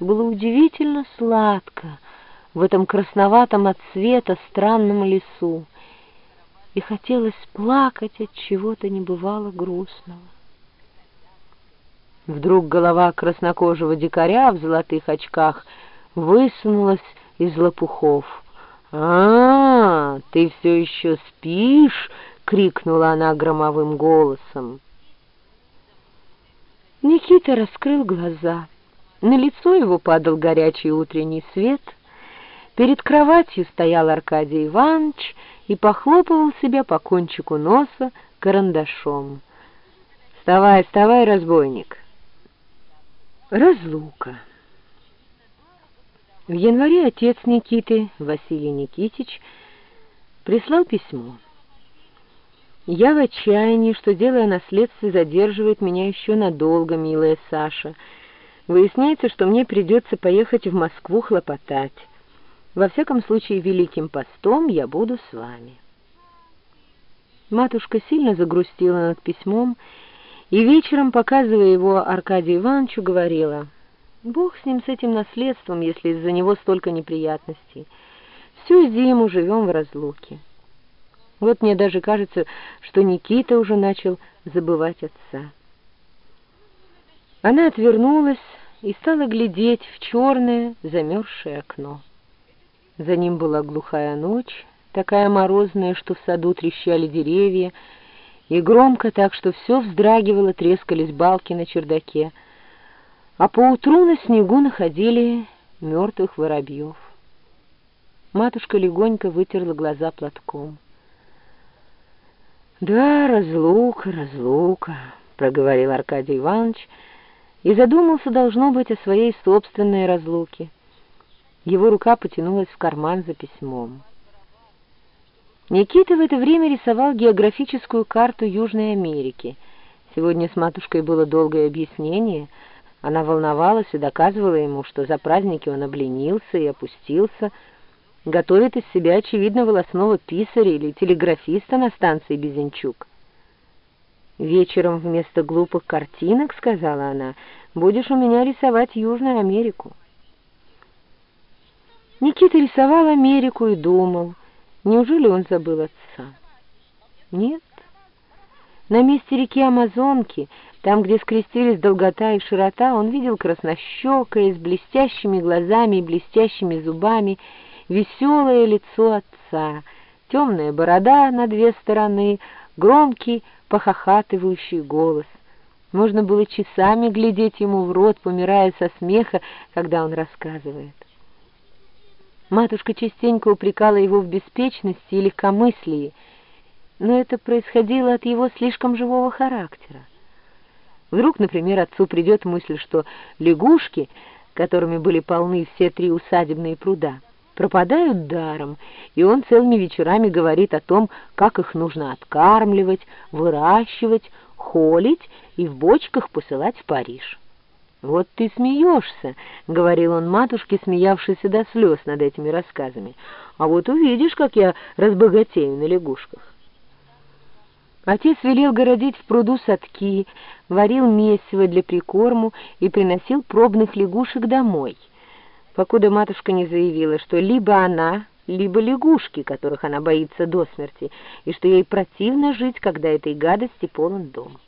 Было удивительно сладко в этом красноватом от цвета странном лесу, и хотелось плакать от чего-то небывало грустного. Вдруг голова краснокожего дикаря в золотых очках высунулась из лопухов. «А, ты все еще спишь?» — крикнула она громовым голосом. Никита раскрыл глаза. На лицо его падал горячий утренний свет. Перед кроватью стоял Аркадий Иванович и похлопывал себя по кончику носа карандашом. «Вставай, вставай, разбойник!» Разлука. В январе отец Никиты, Василий Никитич, прислал письмо. «Я в отчаянии, что дело о наследстве задерживает меня еще надолго, милая Саша. Выясняется, что мне придется поехать в Москву хлопотать. Во всяком случае, великим постом я буду с вами». Матушка сильно загрустила над письмом и вечером, показывая его Аркадию Ивановичу, говорила, «Бог с ним, с этим наследством, если из-за него столько неприятностей. Всю зиму живем в разлуке. Вот мне даже кажется, что Никита уже начал забывать отца». Она отвернулась и стала глядеть в черное замерзшее окно. За ним была глухая ночь, такая морозная, что в саду трещали деревья, и громко так, что все вздрагивало, трескались балки на чердаке, а поутру на снегу находили мертвых воробьев. Матушка легонько вытерла глаза платком. «Да, разлука, разлука», — проговорил Аркадий Иванович, и задумался, должно быть, о своей собственной разлуке. Его рука потянулась в карман за письмом. Никита в это время рисовал географическую карту Южной Америки. Сегодня с матушкой было долгое объяснение. Она волновалась и доказывала ему, что за праздники он обленился и опустился, готовит из себя, очевидно, волосного писаря или телеграфиста на станции Безенчук. «Вечером вместо глупых картинок, — сказала она, — будешь у меня рисовать Южную Америку». Никита рисовал Америку и думал — Неужели он забыл отца? Нет. На месте реки Амазонки, там, где скрестились долгота и широта, он видел краснощекое, с блестящими глазами и блестящими зубами, веселое лицо отца, темная борода на две стороны, громкий, похохатывающий голос. Можно было часами глядеть ему в рот, помирая со смеха, когда он рассказывает. Матушка частенько упрекала его в беспечности и легкомыслии, но это происходило от его слишком живого характера. Вдруг, например, отцу придет мысль, что лягушки, которыми были полны все три усадебные пруда, пропадают даром, и он целыми вечерами говорит о том, как их нужно откармливать, выращивать, холить и в бочках посылать в Париж. «Вот ты смеешься», — говорил он матушке, смеявшейся до слез над этими рассказами. «А вот увидишь, как я разбогатею на лягушках». Отец велел городить в пруду садки, варил месиво для прикорму и приносил пробных лягушек домой, покуда матушка не заявила, что либо она, либо лягушки, которых она боится до смерти, и что ей противно жить, когда этой гадости полон дом.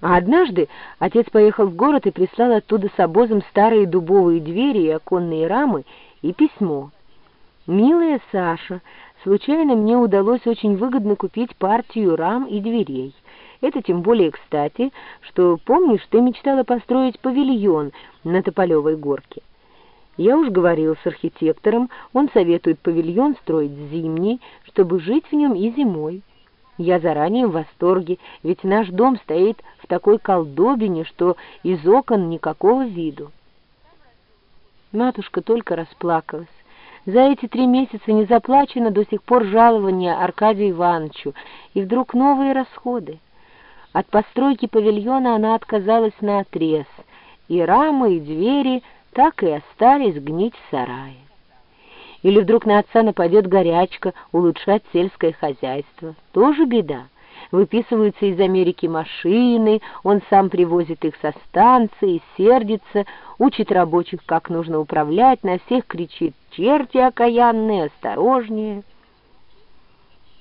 А однажды отец поехал в город и прислал оттуда с обозом старые дубовые двери и оконные рамы и письмо. «Милая Саша, случайно мне удалось очень выгодно купить партию рам и дверей. Это тем более кстати, что, помнишь, ты мечтала построить павильон на Тополевой горке. Я уж говорил с архитектором, он советует павильон строить зимний, чтобы жить в нем и зимой». Я заранее в восторге, ведь наш дом стоит в такой колдобине, что из окон никакого виду. Матушка только расплакалась. За эти три месяца не заплачено до сих пор жалование Аркадию Ивановичу, и вдруг новые расходы. От постройки павильона она отказалась на отрез, и рамы, и двери так и остались гнить в сарае. Или вдруг на отца нападет горячка, улучшать сельское хозяйство. Тоже беда. выписываются из Америки машины, он сам привозит их со станции, сердится, учит рабочих, как нужно управлять, на всех кричит «Черти окаянные, осторожнее!»